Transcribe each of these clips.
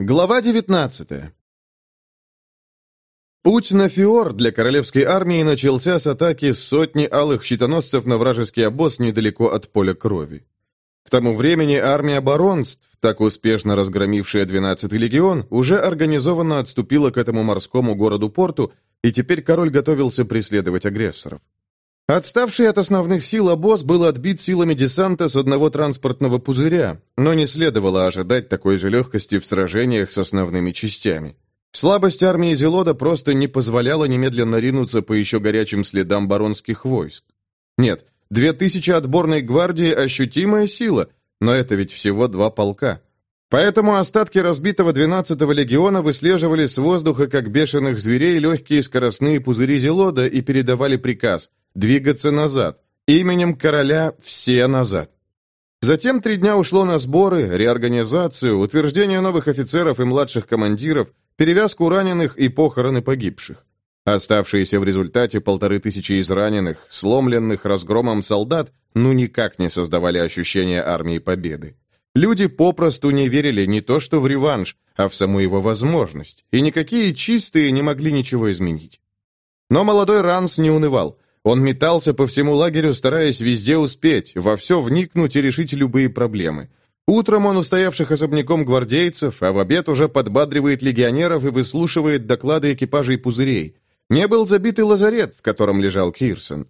Глава 19 Путь на Фиор для королевской армии начался с атаки сотни алых щитоносцев на вражеский обоз недалеко от поля крови. К тому времени армия баронств, так успешно разгромившая 12-й легион, уже организованно отступила к этому морскому городу-порту, и теперь король готовился преследовать агрессоров. Отставший от основных сил обоз был отбит силами десанта с одного транспортного пузыря, но не следовало ожидать такой же легкости в сражениях с основными частями. Слабость армии Зелода просто не позволяла немедленно ринуться по еще горячим следам баронских войск. Нет, две тысячи отборной гвардии – ощутимая сила, но это ведь всего два полка. Поэтому остатки разбитого 12-го легиона выслеживали с воздуха, как бешеных зверей, легкие скоростные пузыри Зелода и передавали приказ – двигаться назад. Именем короля все назад. Затем три дня ушло на сборы, реорганизацию, утверждение новых офицеров и младших командиров, перевязку раненых и похороны погибших. Оставшиеся в результате полторы тысячи израненных, сломленных разгромом солдат, ну никак не создавали ощущения армии победы. Люди попросту не верили не то что в реванш, а в саму его возможность, и никакие чистые не могли ничего изменить. Но молодой Ранс не унывал. Он метался по всему лагерю, стараясь везде успеть, во все вникнуть и решить любые проблемы. Утром он устоявших особняком гвардейцев, а в обед уже подбадривает легионеров и выслушивает доклады экипажей пузырей. Не был забитый лазарет, в котором лежал Кирсон.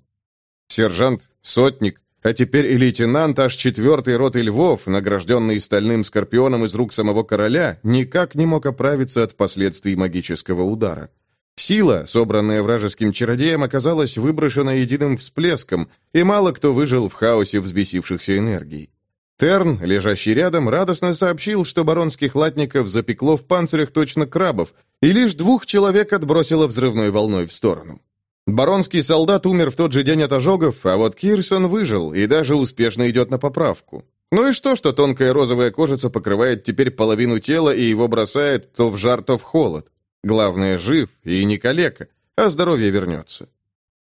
Сержант, сотник, а теперь и лейтенант аж четвертой роты львов, награжденный стальным скорпионом из рук самого короля, никак не мог оправиться от последствий магического удара. Сила, собранная вражеским чародеем, оказалась выброшена единым всплеском, и мало кто выжил в хаосе взбесившихся энергий. Терн, лежащий рядом, радостно сообщил, что баронских латников запекло в панцирях точно крабов, и лишь двух человек отбросило взрывной волной в сторону. Баронский солдат умер в тот же день от ожогов, а вот Кирсон выжил и даже успешно идет на поправку. Ну и что, что тонкая розовая кожица покрывает теперь половину тела и его бросает то в жар, то в холод? Главное, жив и не калека, а здоровье вернется.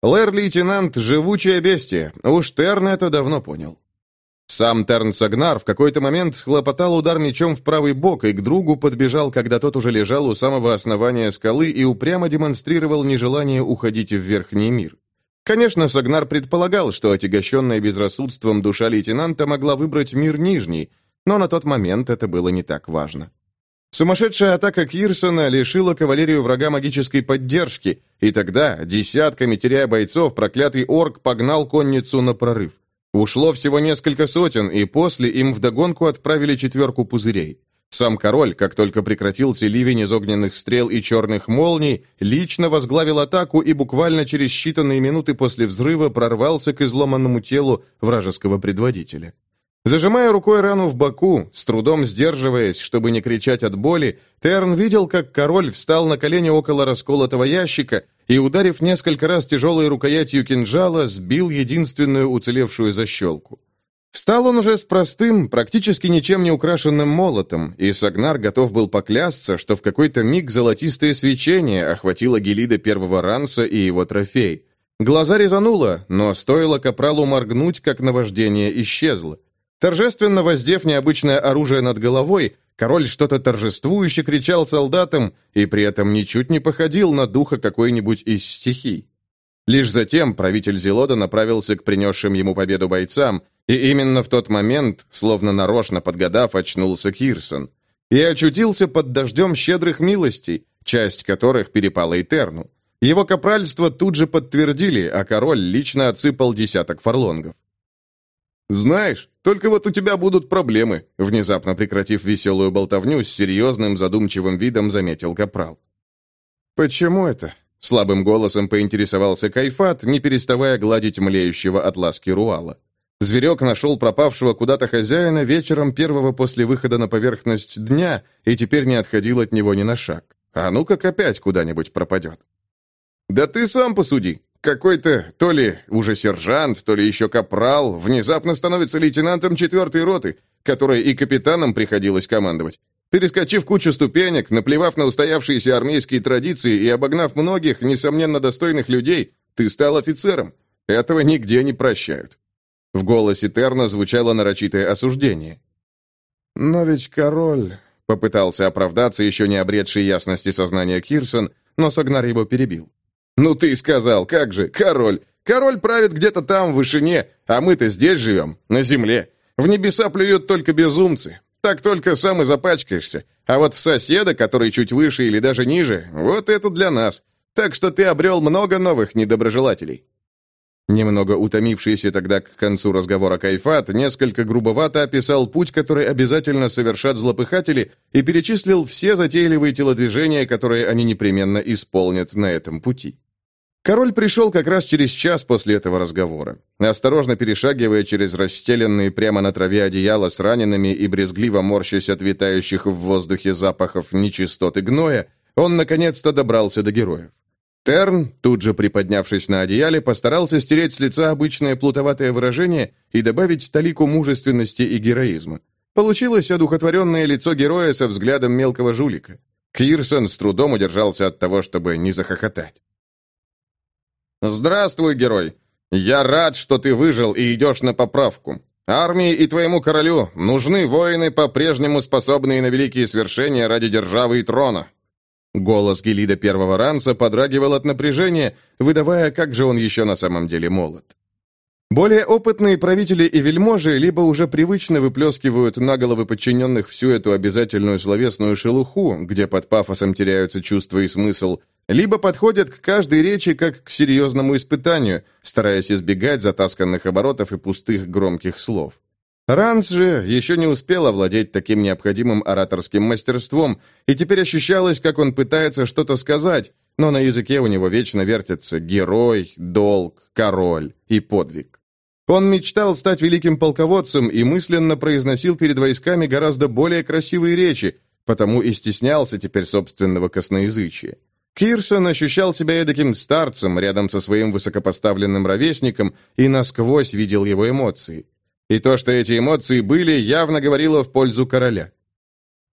Лэр-лейтенант – живучее бестие, уж Терн это давно понял. Сам Терн Сагнар в какой-то момент схлопотал удар мечом в правый бок и к другу подбежал, когда тот уже лежал у самого основания скалы и упрямо демонстрировал нежелание уходить в верхний мир. Конечно, Сагнар предполагал, что отягощенная безрассудством душа лейтенанта могла выбрать мир нижний, но на тот момент это было не так важно. Сумасшедшая атака Кирсона лишила кавалерию врага магической поддержки, и тогда, десятками теряя бойцов, проклятый орк погнал конницу на прорыв. Ушло всего несколько сотен, и после им вдогонку отправили четверку пузырей. Сам король, как только прекратился ливень из огненных стрел и черных молний, лично возглавил атаку и буквально через считанные минуты после взрыва прорвался к изломанному телу вражеского предводителя. Зажимая рукой рану в боку, с трудом сдерживаясь, чтобы не кричать от боли, Терн видел, как король встал на колени около расколотого ящика и, ударив несколько раз тяжелой рукоятью кинжала, сбил единственную уцелевшую защелку. Встал он уже с простым, практически ничем не украшенным молотом, и Сагнар готов был поклясться, что в какой-то миг золотистое свечение охватило Гелида первого ранса и его трофей. Глаза резануло, но стоило капралу моргнуть, как наваждение исчезло. Торжественно воздев необычное оружие над головой, король что-то торжествующе кричал солдатам и при этом ничуть не походил на духа какой-нибудь из стихий. Лишь затем правитель Зелода направился к принесшим ему победу бойцам, и именно в тот момент, словно нарочно подгадав, очнулся Кирсон. И очутился под дождем щедрых милостей, часть которых перепала Этерну. Его капральство тут же подтвердили, а король лично отсыпал десяток фарлонгов. «Знаешь, только вот у тебя будут проблемы», внезапно прекратив веселую болтовню, с серьезным задумчивым видом заметил Капрал. «Почему это?» Слабым голосом поинтересовался Кайфат, не переставая гладить млеющего от ласки Руала. Зверек нашел пропавшего куда-то хозяина вечером первого после выхода на поверхность дня и теперь не отходил от него ни на шаг. А ну как опять куда-нибудь пропадет. «Да ты сам посуди. Какой-то то ли уже сержант, то ли еще капрал внезапно становится лейтенантом четвертой роты, которой и капитаном приходилось командовать. Перескочив кучу ступенек, наплевав на устоявшиеся армейские традиции и обогнав многих, несомненно, достойных людей, ты стал офицером. Этого нигде не прощают. В голосе Терна звучало нарочитое осуждение. «Но ведь король попытался оправдаться еще не обретший ясности сознания Кирсон, но Сагнар его перебил. «Ну ты сказал, как же, король! Король правит где-то там, в вышине, а мы-то здесь живем, на земле. В небеса плюют только безумцы. Так только сам и запачкаешься. А вот в соседа, который чуть выше или даже ниже, вот это для нас. Так что ты обрел много новых недоброжелателей». Немного утомившийся тогда к концу разговора Кайфат несколько грубовато описал путь, который обязательно совершат злопыхатели, и перечислил все затейливые телодвижения, которые они непременно исполнят на этом пути. Король пришел как раз через час после этого разговора. Осторожно перешагивая через расстеленные прямо на траве одеяла с ранеными и брезгливо морщась от витающих в воздухе запахов нечистоты гноя, он наконец-то добрался до героев. Терн, тут же приподнявшись на одеяле, постарался стереть с лица обычное плутоватое выражение и добавить талику мужественности и героизма. Получилось одухотворенное лицо героя со взглядом мелкого жулика. Кирсон с трудом удержался от того, чтобы не захохотать. «Здравствуй, герой! Я рад, что ты выжил и идешь на поправку. Армии и твоему королю нужны воины, по-прежнему способные на великие свершения ради державы и трона». Голос Гелида первого ранца подрагивал от напряжения, выдавая, как же он еще на самом деле молод. Более опытные правители и вельможи либо уже привычно выплескивают на головы подчиненных всю эту обязательную словесную шелуху, где под пафосом теряются чувства и смысл, либо подходят к каждой речи как к серьезному испытанию, стараясь избегать затасканных оборотов и пустых громких слов. Ранс же еще не успел овладеть таким необходимым ораторским мастерством, и теперь ощущалось, как он пытается что-то сказать, но на языке у него вечно вертятся герой, долг, король и подвиг. Он мечтал стать великим полководцем и мысленно произносил перед войсками гораздо более красивые речи, потому и стеснялся теперь собственного косноязычия. Кирсон ощущал себя эдаким старцем рядом со своим высокопоставленным ровесником и насквозь видел его эмоции. И то, что эти эмоции были, явно говорило в пользу короля.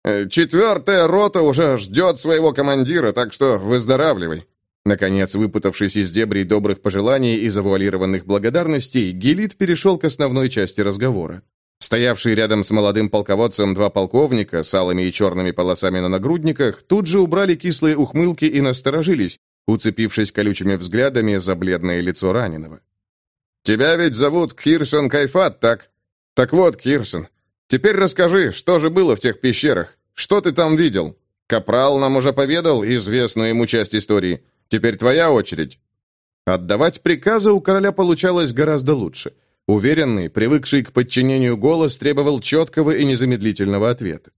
«Э, «Четвертая рота уже ждет своего командира, так что выздоравливай». Наконец, выпутавшись из дебрей добрых пожеланий и завуалированных благодарностей, Гелит перешел к основной части разговора. Стоявшие рядом с молодым полководцем два полковника с алыми и черными полосами на нагрудниках тут же убрали кислые ухмылки и насторожились, уцепившись колючими взглядами за бледное лицо раненого. «Тебя ведь зовут Кирсон Кайфат, так? Так вот, Кирсон, теперь расскажи, что же было в тех пещерах? Что ты там видел? Капрал нам уже поведал известную ему часть истории. Теперь твоя очередь». Отдавать приказы у короля получалось гораздо лучше – Уверенный, привыкший к подчинению голос требовал четкого и незамедлительного ответа.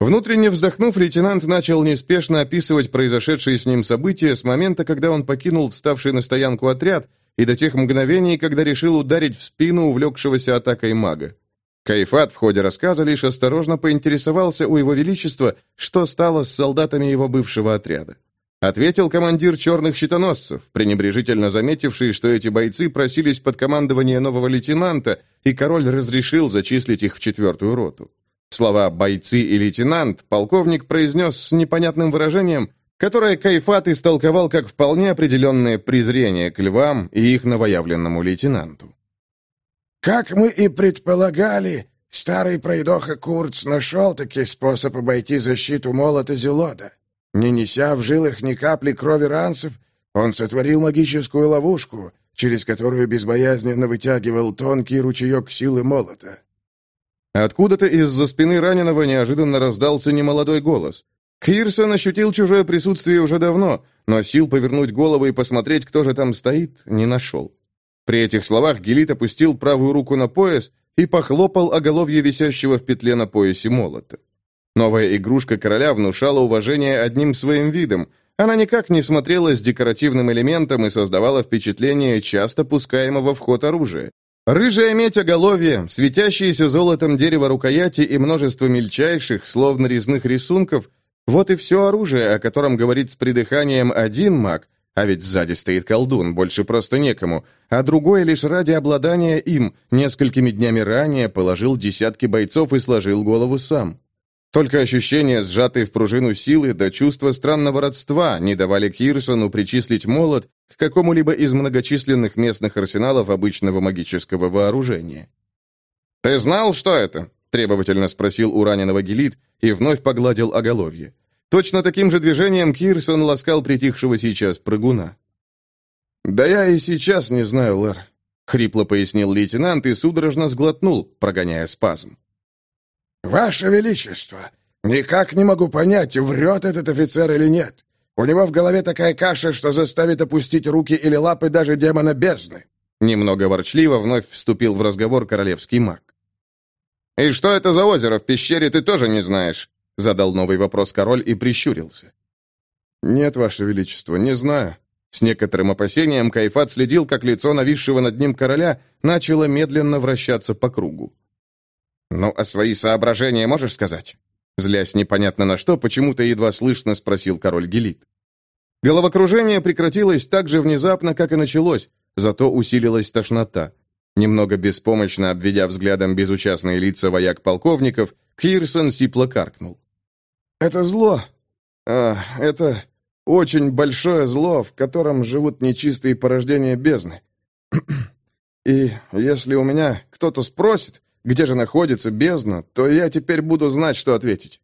Внутренне вздохнув, лейтенант начал неспешно описывать произошедшие с ним события с момента, когда он покинул вставший на стоянку отряд, и до тех мгновений, когда решил ударить в спину увлекшегося атакой мага. Кайфат в ходе рассказа лишь осторожно поинтересовался у его величества, что стало с солдатами его бывшего отряда. Ответил командир черных щитоносцев, пренебрежительно заметивший, что эти бойцы просились под командование нового лейтенанта, и король разрешил зачислить их в четвертую роту. Слова «бойцы» и «лейтенант» полковник произнес с непонятным выражением, которое Кайфат истолковал как вполне определенное презрение к львам и их новоявленному лейтенанту. «Как мы и предполагали, старый пройдоха Курц нашел таки способ обойти защиту молота Зелода. Не неся в жилах ни капли крови ранцев, он сотворил магическую ловушку, через которую безбоязненно вытягивал тонкий ручеек силы молота. Откуда-то из-за спины раненого неожиданно раздался немолодой голос. Кирсон ощутил чужое присутствие уже давно, но сил повернуть голову и посмотреть, кто же там стоит, не нашел. При этих словах Гелит опустил правую руку на пояс и похлопал оголовье висящего в петле на поясе молота. Новая игрушка короля внушала уважение одним своим видом. Она никак не смотрелась декоративным элементом и создавала впечатление часто пускаемого в ход оружия. Рыжая медь оголовья, светящиеся золотом дерево рукояти и множество мельчайших, словно резных рисунков – вот и все оружие, о котором говорит с придыханием один маг, а ведь сзади стоит колдун, больше просто некому, а другой лишь ради обладания им несколькими днями ранее положил десятки бойцов и сложил голову сам. Только ощущение сжатой в пружину силы до чувства странного родства не давали Кирсону причислить молот к какому-либо из многочисленных местных арсеналов обычного магического вооружения. «Ты знал, что это? требовательно спросил у раненого Гелит и вновь погладил оголовье. Точно таким же движением Кирсон ласкал притихшего сейчас прыгуна. «Да я и сейчас не знаю, Лэр», — хрипло пояснил лейтенант и судорожно сглотнул, прогоняя спазм. «Ваше Величество, никак не могу понять, врет этот офицер или нет. У него в голове такая каша, что заставит опустить руки или лапы даже демона бездны». Немного ворчливо вновь вступил в разговор королевский маг. «И что это за озеро в пещере, ты тоже не знаешь?» Задал новый вопрос король и прищурился. «Нет, Ваше Величество, не знаю». С некоторым опасением Кайфат следил, как лицо нависшего над ним короля начало медленно вращаться по кругу. «Ну, а свои соображения можешь сказать?» Злясь непонятно на что, почему-то едва слышно спросил король Гелит. Головокружение прекратилось так же внезапно, как и началось, зато усилилась тошнота. Немного беспомощно обведя взглядом безучастные лица вояк-полковников, Кирсон сипло каркнул. «Это зло. А, это очень большое зло, в котором живут нечистые порождения бездны. И если у меня кто-то спросит, где же находится бездна, то я теперь буду знать, что ответить».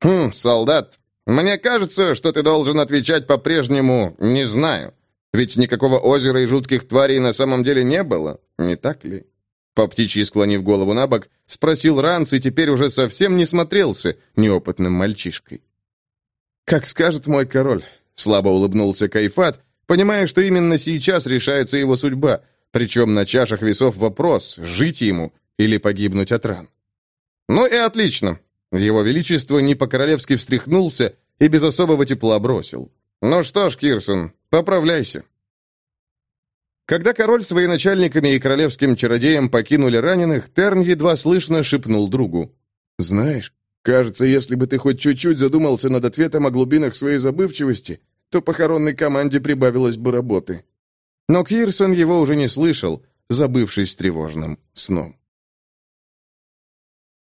«Хм, солдат, мне кажется, что ты должен отвечать по-прежнему «не знаю». Ведь никакого озера и жутких тварей на самом деле не было, не так ли?» По птичьи склонив голову на бок, спросил Ранс и теперь уже совсем не смотрелся неопытным мальчишкой. «Как скажет мой король», — слабо улыбнулся Кайфат, понимая, что именно сейчас решается его судьба, причем на чашах весов вопрос, жить ему или погибнуть от ран. «Ну и отлично». Его Величество не по-королевски встряхнулся и без особого тепла бросил. «Ну что ж, Кирсон, поправляйся». Когда король с военачальниками и королевским чародеем покинули раненых, Терн едва слышно шепнул другу. «Знаешь, кажется, если бы ты хоть чуть-чуть задумался над ответом о глубинах своей забывчивости, то похоронной команде прибавилось бы работы». Но Кирсон его уже не слышал, забывшись тревожным сном.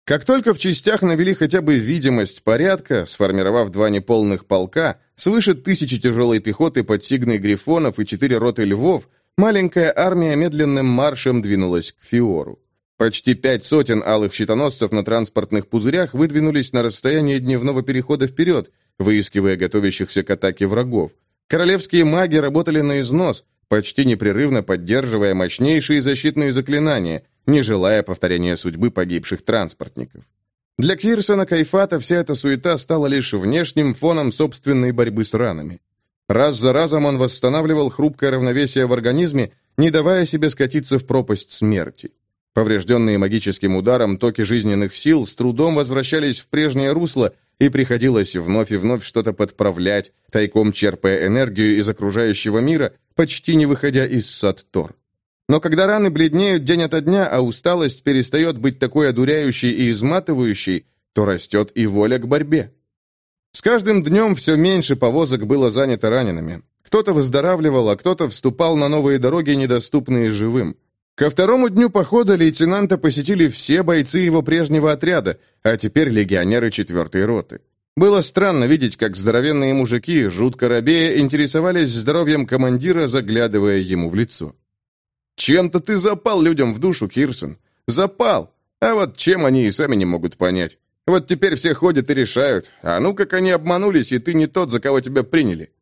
Как только в частях навели хотя бы видимость порядка, сформировав два неполных полка, свыше тысячи тяжелой пехоты под сигной грифонов и четыре роты львов, маленькая армия медленным маршем двинулась к Фиору. Почти пять сотен алых щитоносцев на транспортных пузырях выдвинулись на расстояние дневного перехода вперед, выискивая готовящихся к атаке врагов. Королевские маги работали на износ, почти непрерывно поддерживая мощнейшие защитные заклинания – не желая повторения судьбы погибших транспортников. Для Кирсона Кайфата вся эта суета стала лишь внешним фоном собственной борьбы с ранами. Раз за разом он восстанавливал хрупкое равновесие в организме, не давая себе скатиться в пропасть смерти. Поврежденные магическим ударом токи жизненных сил с трудом возвращались в прежнее русло, и приходилось вновь и вновь что-то подправлять, тайком черпая энергию из окружающего мира, почти не выходя из Саттор. Но когда раны бледнеют день ото дня, а усталость перестает быть такой одуряющей и изматывающей, то растет и воля к борьбе. С каждым днем все меньше повозок было занято ранеными. Кто-то выздоравливал, а кто-то вступал на новые дороги, недоступные живым. Ко второму дню похода лейтенанта посетили все бойцы его прежнего отряда, а теперь легионеры четвертой роты. Было странно видеть, как здоровенные мужики, жутко робея, интересовались здоровьем командира, заглядывая ему в лицо. Чем-то ты запал людям в душу, Кирсон. Запал. А вот чем они и сами не могут понять. Вот теперь все ходят и решают. А ну как они обманулись, и ты не тот, за кого тебя приняли.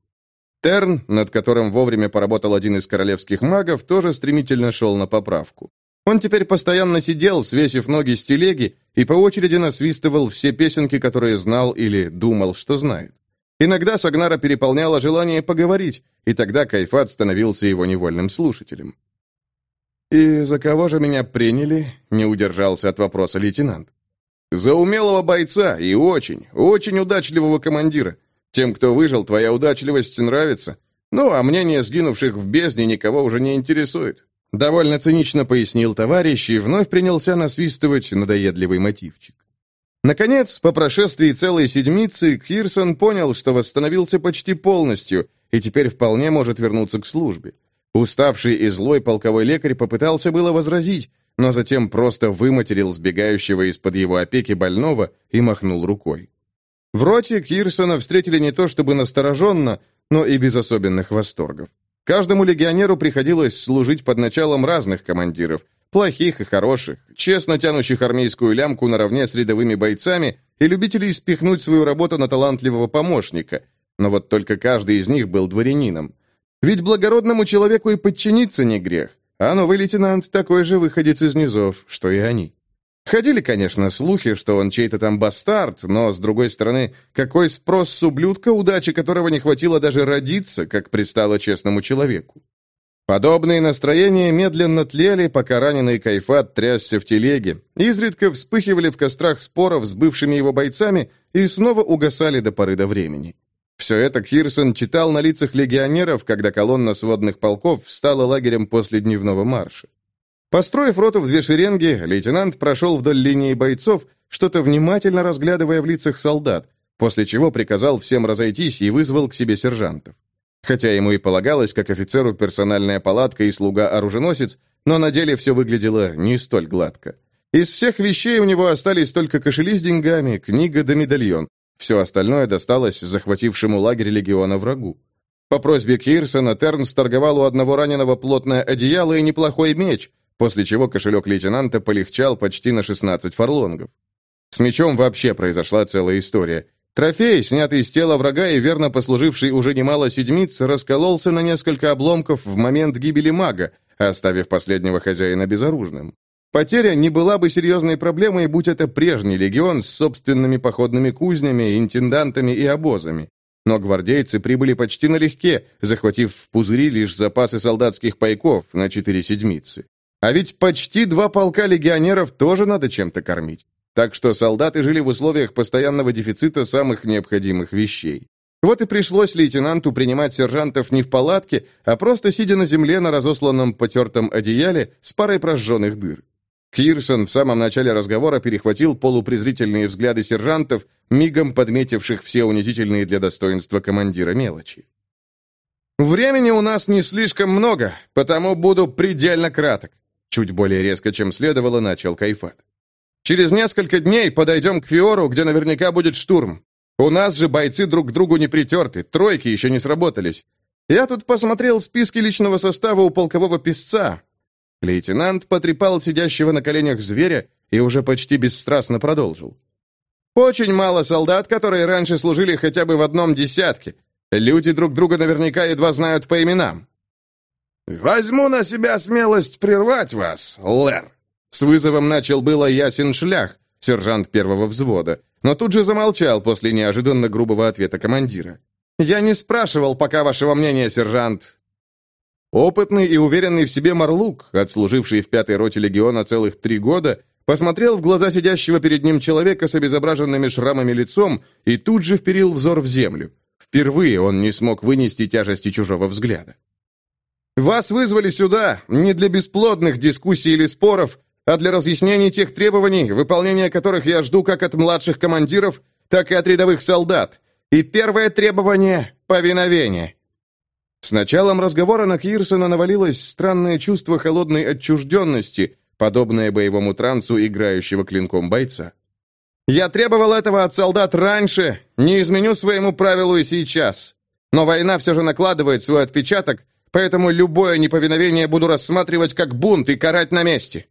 Терн, над которым вовремя поработал один из королевских магов, тоже стремительно шел на поправку. Он теперь постоянно сидел, свесив ноги с телеги, и по очереди насвистывал все песенки, которые знал или думал, что знает. Иногда Сагнара переполняло желание поговорить, и тогда Кайфат становился его невольным слушателем. «И за кого же меня приняли?» — не удержался от вопроса лейтенант. «За умелого бойца и очень, очень удачливого командира. Тем, кто выжил, твоя удачливость нравится. Ну, а мнение сгинувших в бездне никого уже не интересует». Довольно цинично пояснил товарищ и вновь принялся насвистывать надоедливый мотивчик. Наконец, по прошествии целой седмицы, Кирсон понял, что восстановился почти полностью и теперь вполне может вернуться к службе. Уставший и злой полковой лекарь попытался было возразить, но затем просто выматерил сбегающего из-под его опеки больного и махнул рукой. В роте Кирсона встретили не то чтобы настороженно, но и без особенных восторгов. Каждому легионеру приходилось служить под началом разных командиров, Плохих и хороших, честно тянущих армейскую лямку наравне с рядовыми бойцами и любителей спихнуть свою работу на талантливого помощника. Но вот только каждый из них был дворянином. Ведь благородному человеку и подчиниться не грех. А новый лейтенант такой же выходец из низов, что и они. Ходили, конечно, слухи, что он чей-то там бастард, но, с другой стороны, какой спрос с ублюдка, удачи которого не хватило даже родиться, как пристало честному человеку. Подобные настроения медленно тлели, пока раненый Кайфат трясся в телеге, изредка вспыхивали в кострах споров с бывшими его бойцами и снова угасали до поры до времени. Все это Кирсон читал на лицах легионеров, когда колонна сводных полков встала лагерем после дневного марша. Построив роту в две шеренги, лейтенант прошел вдоль линии бойцов, что-то внимательно разглядывая в лицах солдат, после чего приказал всем разойтись и вызвал к себе сержантов. Хотя ему и полагалось, как офицеру, персональная палатка и слуга-оруженосец, но на деле все выглядело не столь гладко. Из всех вещей у него остались только кошели с деньгами, книга да медальон. Все остальное досталось захватившему лагерь легиона врагу. По просьбе Кирсона Тернс торговал у одного раненого плотное одеяло и неплохой меч – после чего кошелек лейтенанта полегчал почти на 16 фарлонгов. С мечом вообще произошла целая история. Трофей, снятый с тела врага и верно послуживший уже немало седмиц, раскололся на несколько обломков в момент гибели мага, оставив последнего хозяина безоружным. Потеря не была бы серьезной проблемой, будь это прежний легион с собственными походными кузнями, интендантами и обозами. Но гвардейцы прибыли почти налегке, захватив в пузыри лишь запасы солдатских пайков на четыре седмицы. А ведь почти два полка легионеров тоже надо чем-то кормить. Так что солдаты жили в условиях постоянного дефицита самых необходимых вещей. Вот и пришлось лейтенанту принимать сержантов не в палатке, а просто сидя на земле на разосланном потертом одеяле с парой прожженных дыр. Кирсон в самом начале разговора перехватил полупрезрительные взгляды сержантов, мигом подметивших все унизительные для достоинства командира мелочи. «Времени у нас не слишком много, потому буду предельно краток. Чуть более резко, чем следовало, начал Кайфат. «Через несколько дней подойдем к Фиору, где наверняка будет штурм. У нас же бойцы друг к другу не притерты, тройки еще не сработались. Я тут посмотрел списки личного состава у полкового писца». Лейтенант потрепал сидящего на коленях зверя и уже почти бесстрастно продолжил. «Очень мало солдат, которые раньше служили хотя бы в одном десятке. Люди друг друга наверняка едва знают по именам. «Возьму на себя смелость прервать вас, Лэр!» С вызовом начал было ясен шлях, сержант первого взвода, но тут же замолчал после неожиданно грубого ответа командира. «Я не спрашивал пока вашего мнения, сержант!» Опытный и уверенный в себе Марлук, отслуживший в пятой роте легиона целых три года, посмотрел в глаза сидящего перед ним человека с обезображенными шрамами лицом и тут же вперил взор в землю. Впервые он не смог вынести тяжести чужого взгляда. Вас вызвали сюда не для бесплодных дискуссий или споров, а для разъяснений тех требований, выполнения которых я жду как от младших командиров, так и от рядовых солдат. И первое требование — повиновение». С началом разговора на Кирсона навалилось странное чувство холодной отчужденности, подобное боевому трансу играющего клинком бойца. «Я требовал этого от солдат раньше, не изменю своему правилу и сейчас. Но война все же накладывает свой отпечаток, поэтому любое неповиновение буду рассматривать как бунт и карать на месте».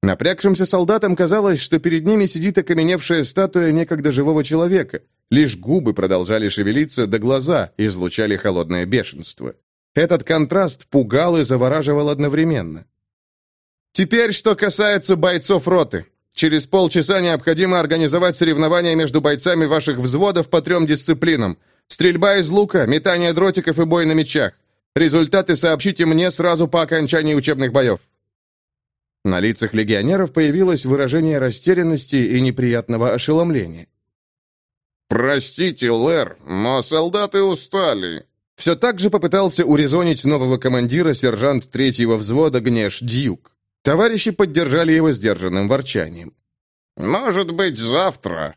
Напрягшимся солдатам казалось, что перед ними сидит окаменевшая статуя некогда живого человека. Лишь губы продолжали шевелиться, да глаза излучали холодное бешенство. Этот контраст пугал и завораживал одновременно. «Теперь, что касается бойцов роты. Через полчаса необходимо организовать соревнования между бойцами ваших взводов по трем дисциплинам. Стрельба из лука, метание дротиков и бой на мечах. Результаты сообщите мне сразу по окончании учебных боев». На лицах легионеров появилось выражение растерянности и неприятного ошеломления. «Простите, Лэр, но солдаты устали». Все так же попытался урезонить нового командира сержант третьего взвода Гнеш Дьюк. Товарищи поддержали его сдержанным ворчанием. «Может быть, завтра».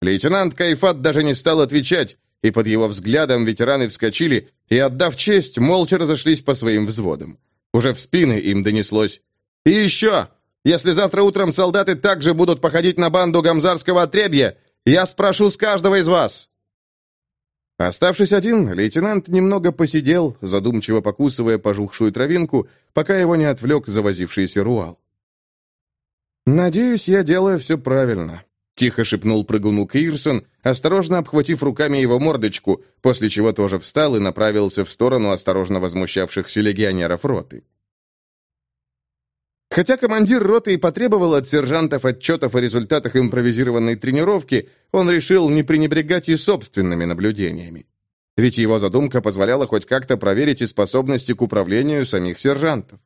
Лейтенант Кайфат даже не стал отвечать, и под его взглядом ветераны вскочили и, отдав честь, молча разошлись по своим взводам. Уже в спины им донеслось. «И еще! Если завтра утром солдаты также будут походить на банду гамзарского отребья, я спрошу с каждого из вас!» Оставшись один, лейтенант немного посидел, задумчиво покусывая пожухшую травинку, пока его не отвлек завозившийся руал. «Надеюсь, я делаю все правильно», — тихо шепнул прыгуну Кирсон, осторожно обхватив руками его мордочку, после чего тоже встал и направился в сторону осторожно возмущавшихся легионеров роты. Хотя командир роты и потребовал от сержантов отчетов о результатах импровизированной тренировки, он решил не пренебрегать и собственными наблюдениями. Ведь его задумка позволяла хоть как-то проверить и способности к управлению самих сержантов.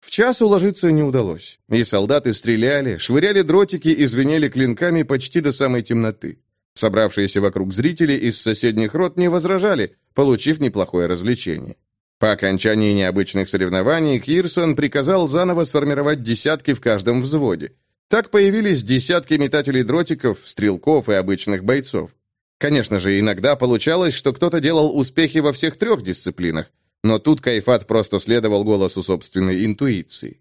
В час уложиться не удалось, и солдаты стреляли, швыряли дротики и звенели клинками почти до самой темноты. Собравшиеся вокруг зрители из соседних рот не возражали, получив неплохое развлечение. По окончании необычных соревнований Кирсон приказал заново сформировать десятки в каждом взводе. Так появились десятки метателей дротиков, стрелков и обычных бойцов. Конечно же, иногда получалось, что кто-то делал успехи во всех трех дисциплинах, но тут Кайфат просто следовал голосу собственной интуиции.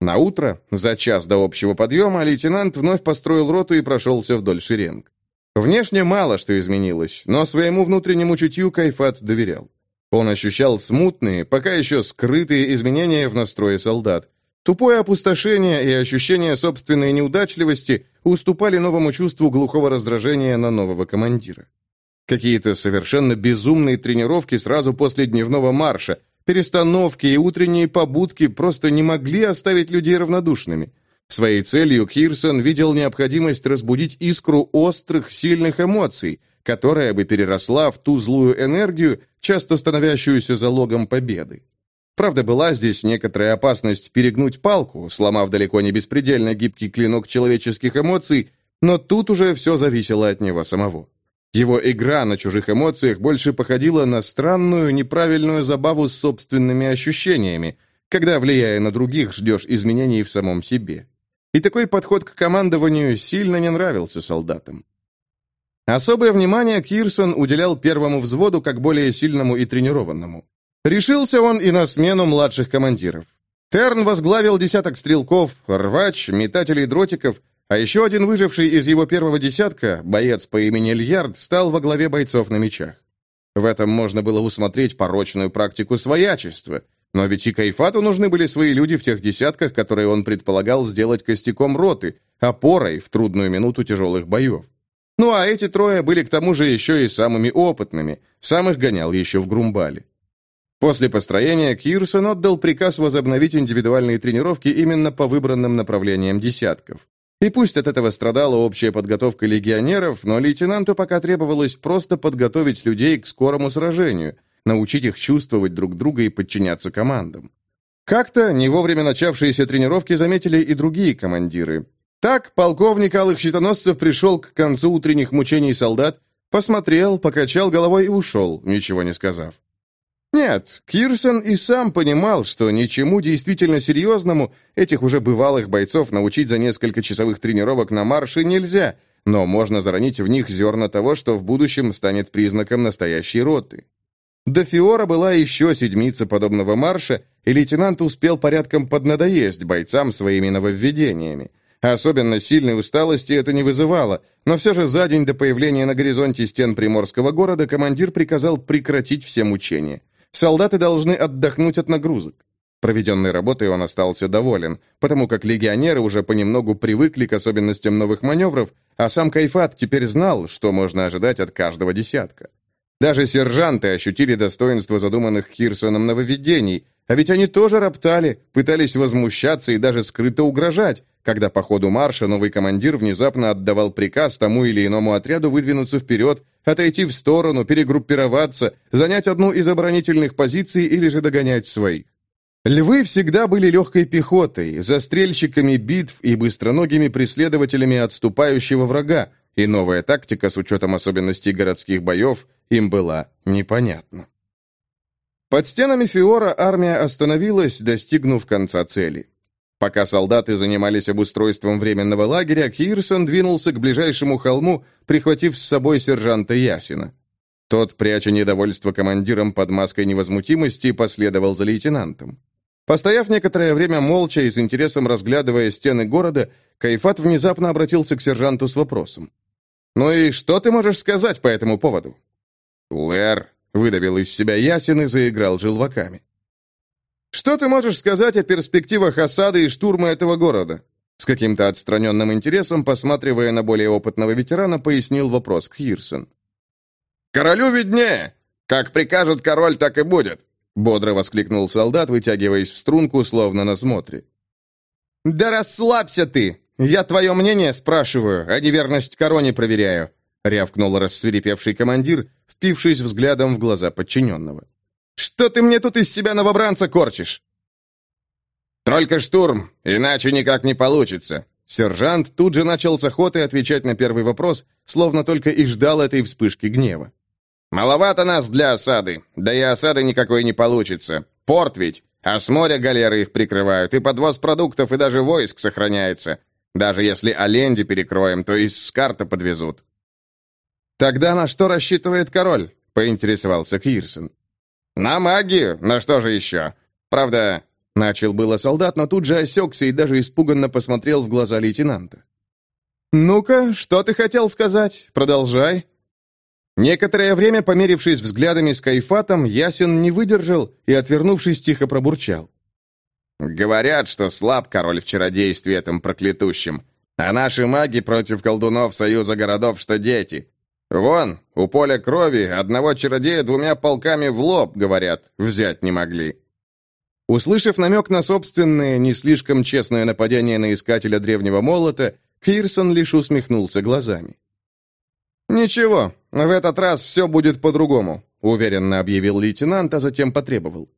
На утро, за час до общего подъема, лейтенант вновь построил роту и прошелся вдоль шеренг. Внешне мало что изменилось, но своему внутреннему чутью Кайфат доверял. Он ощущал смутные, пока еще скрытые изменения в настрое солдат. Тупое опустошение и ощущение собственной неудачливости уступали новому чувству глухого раздражения на нового командира. Какие-то совершенно безумные тренировки сразу после дневного марша, перестановки и утренние побудки просто не могли оставить людей равнодушными. Своей целью Кирсон видел необходимость разбудить искру острых, сильных эмоций, которая бы переросла в ту злую энергию, часто становящуюся залогом победы. Правда, была здесь некоторая опасность перегнуть палку, сломав далеко не беспредельно гибкий клинок человеческих эмоций, но тут уже все зависело от него самого. Его игра на чужих эмоциях больше походила на странную, неправильную забаву с собственными ощущениями, когда, влияя на других, ждешь изменений в самом себе. И такой подход к командованию сильно не нравился солдатам. Особое внимание Кирсон уделял первому взводу как более сильному и тренированному. Решился он и на смену младших командиров. Терн возглавил десяток стрелков, рвач, метателей дротиков, а еще один выживший из его первого десятка, боец по имени Льярд, стал во главе бойцов на мечах. В этом можно было усмотреть порочную практику своячества, но ведь и Кайфату нужны были свои люди в тех десятках, которые он предполагал сделать костяком роты, опорой в трудную минуту тяжелых боев. Ну а эти трое были к тому же еще и самыми опытными, самых гонял еще в Грумбале. После построения Кирсон отдал приказ возобновить индивидуальные тренировки именно по выбранным направлениям десятков. И пусть от этого страдала общая подготовка легионеров, но лейтенанту пока требовалось просто подготовить людей к скорому сражению, научить их чувствовать друг друга и подчиняться командам. Как-то не вовремя начавшиеся тренировки заметили и другие командиры, так полковник Алых Щитоносцев пришел к концу утренних мучений солдат, посмотрел, покачал головой и ушел, ничего не сказав. Нет, Кирсон и сам понимал, что ничему действительно серьезному этих уже бывалых бойцов научить за несколько часовых тренировок на марше нельзя, но можно заронить в них зерна того, что в будущем станет признаком настоящей роты. До Фиора была еще седмица подобного марша, и лейтенант успел порядком поднадоесть бойцам своими нововведениями. Особенно сильной усталости это не вызывало, но все же за день до появления на горизонте стен приморского города командир приказал прекратить все мучения. Солдаты должны отдохнуть от нагрузок. Проведенной работой он остался доволен, потому как легионеры уже понемногу привыкли к особенностям новых маневров, а сам Кайфат теперь знал, что можно ожидать от каждого десятка. Даже сержанты ощутили достоинство задуманных Кирсоном нововведений, а ведь они тоже роптали, пытались возмущаться и даже скрыто угрожать, когда по ходу марша новый командир внезапно отдавал приказ тому или иному отряду выдвинуться вперед, отойти в сторону, перегруппироваться, занять одну из оборонительных позиций или же догонять своих. Львы всегда были легкой пехотой, застрельщиками битв и быстроногими преследователями отступающего врага, и новая тактика с учетом особенностей городских боев им была непонятна. Под стенами Фиора армия остановилась, достигнув конца цели. Пока солдаты занимались обустройством временного лагеря, Кирсон двинулся к ближайшему холму, прихватив с собой сержанта Ясина. Тот, пряча недовольство командиром под маской невозмутимости, последовал за лейтенантом. Постояв некоторое время молча и с интересом разглядывая стены города, Кайфат внезапно обратился к сержанту с вопросом. «Ну и что ты можешь сказать по этому поводу?» «Лэр», — выдавил из себя Ясин и заиграл желваками. «Что ты можешь сказать о перспективах осады и штурма этого города?» С каким-то отстраненным интересом, посматривая на более опытного ветерана, пояснил вопрос Кхирсон. «Королю виднее! Как прикажет король, так и будет!» Бодро воскликнул солдат, вытягиваясь в струнку, словно на смотре. «Да расслабься ты! Я твое мнение спрашиваю, а не верность короне проверяю!» Рявкнул рассверепевший командир, впившись взглядом в глаза подчиненного. «Что ты мне тут из себя новобранца корчишь?» «Только штурм, иначе никак не получится». Сержант тут же начал с охотой отвечать на первый вопрос, словно только и ждал этой вспышки гнева. «Маловато нас для осады, да и осады никакой не получится. Порт ведь, а с моря галеры их прикрывают, и подвоз продуктов, и даже войск сохраняется. Даже если Оленди перекроем, то из Скарта подвезут». «Тогда на что рассчитывает король?» — поинтересовался Кирсон. «На магию, на что же еще? Правда, Начал было солдат, но тут же осекся и даже испуганно посмотрел в глаза лейтенанта. «Ну-ка, что ты хотел сказать? Продолжай». Некоторое время, померившись взглядами с Кайфатом, Ясен не выдержал и, отвернувшись, тихо пробурчал. «Говорят, что слаб король в чародействе этом проклятущем, а наши маги против колдунов Союза городов, что дети. Вон, у поля крови одного чародея двумя полками в лоб, говорят, взять не могли. Услышав намек на собственное, не слишком честное нападение на искателя древнего молота, Кирсон лишь усмехнулся глазами. «Ничего, в этот раз все будет по-другому», — уверенно объявил лейтенант, а затем потребовал.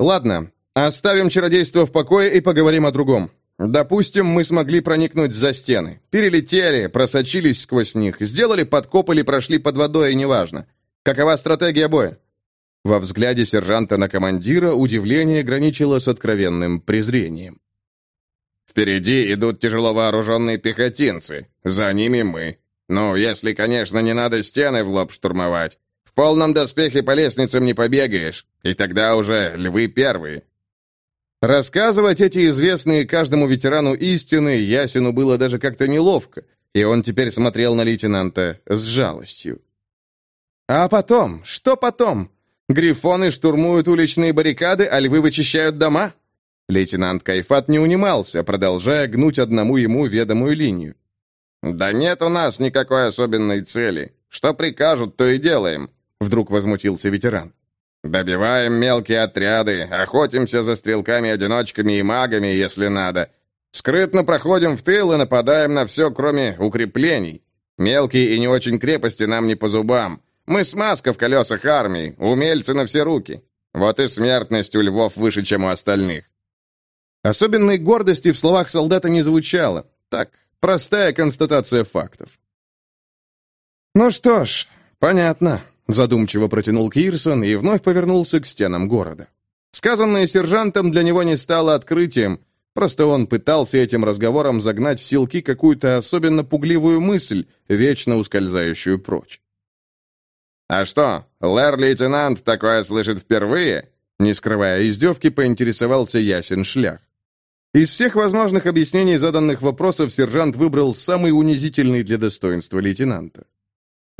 «Ладно, оставим чародейство в покое и поговорим о другом. Допустим, мы смогли проникнуть за стены, перелетели, просочились сквозь них, сделали подкоп или прошли под водой, неважно. Какова стратегия боя? Во взгляде сержанта на командира удивление граничило с откровенным презрением. «Впереди идут тяжело вооруженные пехотинцы, за ними мы. Ну, если, конечно, не надо стены в лоб штурмовать. В полном доспехе по лестницам не побегаешь, и тогда уже львы первые». Рассказывать эти известные каждому ветерану истины Ясину было даже как-то неловко, и он теперь смотрел на лейтенанта с жалостью. «А потом? Что потом? Грифоны штурмуют уличные баррикады, а львы вычищают дома?» Лейтенант Кайфат не унимался, продолжая гнуть одному ему ведомую линию. «Да нет у нас никакой особенной цели. Что прикажут, то и делаем», — вдруг возмутился ветеран. «Добиваем мелкие отряды, охотимся за стрелками-одиночками и магами, если надо. Скрытно проходим в тыл и нападаем на все, кроме укреплений. Мелкие и не очень крепости нам не по зубам. Мы смазка в колесах армии, умельцы на все руки. Вот и смертность у львов выше, чем у остальных. Особенной гордости в словах солдата не звучало. Так, простая констатация фактов. «Ну что ж, понятно», — задумчиво протянул Кирсон и вновь повернулся к стенам города. Сказанное сержантом для него не стало открытием, просто он пытался этим разговором загнать в силки какую-то особенно пугливую мысль, вечно ускользающую прочь. «А что, лэр-лейтенант такое слышит впервые?» Не скрывая издевки, поинтересовался ясен шлях. Из всех возможных объяснений заданных вопросов сержант выбрал самый унизительный для достоинства лейтенанта.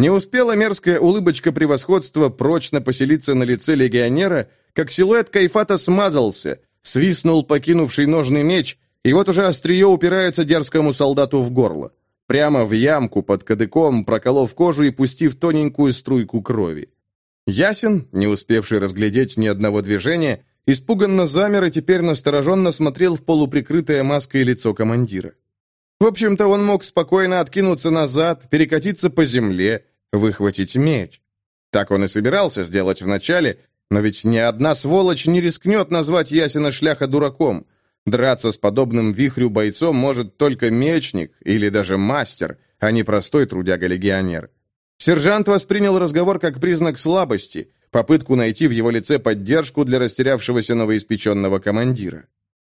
Не успела мерзкая улыбочка превосходства прочно поселиться на лице легионера, как силуэт Кайфата смазался, свистнул покинувший ножный меч, и вот уже острие упирается дерзкому солдату в горло прямо в ямку под кадыком, проколов кожу и пустив тоненькую струйку крови. Ясен, не успевший разглядеть ни одного движения, испуганно замер и теперь настороженно смотрел в полуприкрытое маской лицо командира. В общем-то, он мог спокойно откинуться назад, перекатиться по земле, выхватить меч. Так он и собирался сделать вначале, но ведь ни одна сволочь не рискнет назвать Ясена Шляха дураком. Драться с подобным вихрю бойцом может только мечник или даже мастер, а не простой трудяга-легионер. Сержант воспринял разговор как признак слабости, попытку найти в его лице поддержку для растерявшегося новоиспеченного командира.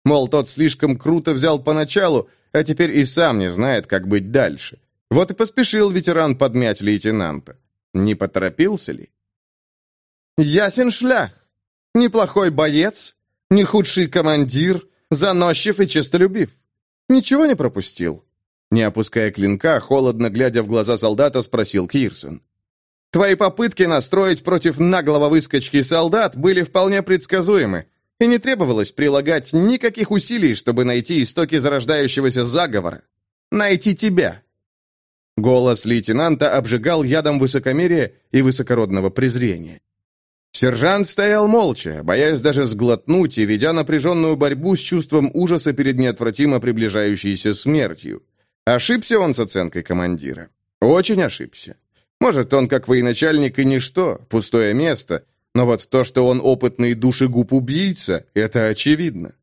Мол, тот слишком круто взял поначалу, а теперь и сам не знает, как быть дальше. Вот и поспешил ветеран подмять лейтенанта. Не поторопился ли? «Ясен шлях. Неплохой боец, не худший командир, Заносчив и честолюбив. Ничего не пропустил?» Не опуская клинка, холодно глядя в глаза солдата, спросил Кирсон. Твои попытки настроить против наглого выскочки солдат были вполне предсказуемы, и не требовалось прилагать никаких усилий, чтобы найти истоки зарождающегося заговора. Найти тебя. Голос лейтенанта обжигал ядом высокомерия и высокородного презрения. Сержант стоял молча, боясь даже сглотнуть и ведя напряженную борьбу с чувством ужаса перед неотвратимо приближающейся смертью. Ошибся он с оценкой командира. Очень ошибся. Может, он как военачальник и ничто, пустое место, но вот то, что он опытный душегуб-убийца, это очевидно.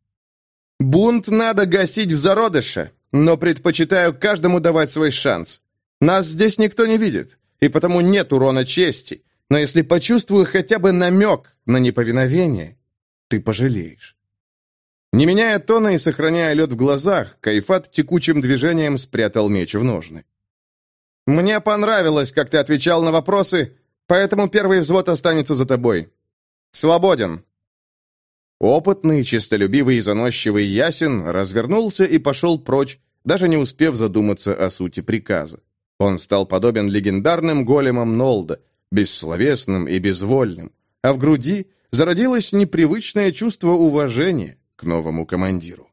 Бунт надо гасить в зародыше, но предпочитаю каждому давать свой шанс. Нас здесь никто не видит, и потому нет урона чести, но если почувствую хотя бы намек на неповиновение, ты пожалеешь. Не меняя тона и сохраняя лед в глазах, Кайфат текучим движением спрятал меч в ножны. Мне понравилось, как ты отвечал на вопросы, поэтому первый взвод останется за тобой. Свободен!» Опытный, честолюбивый и заносчивый Ясин развернулся и пошел прочь, даже не успев задуматься о сути приказа. Он стал подобен легендарным големам Нолда, бессловесным и безвольным, а в груди зародилось непривычное чувство уважения к новому командиру.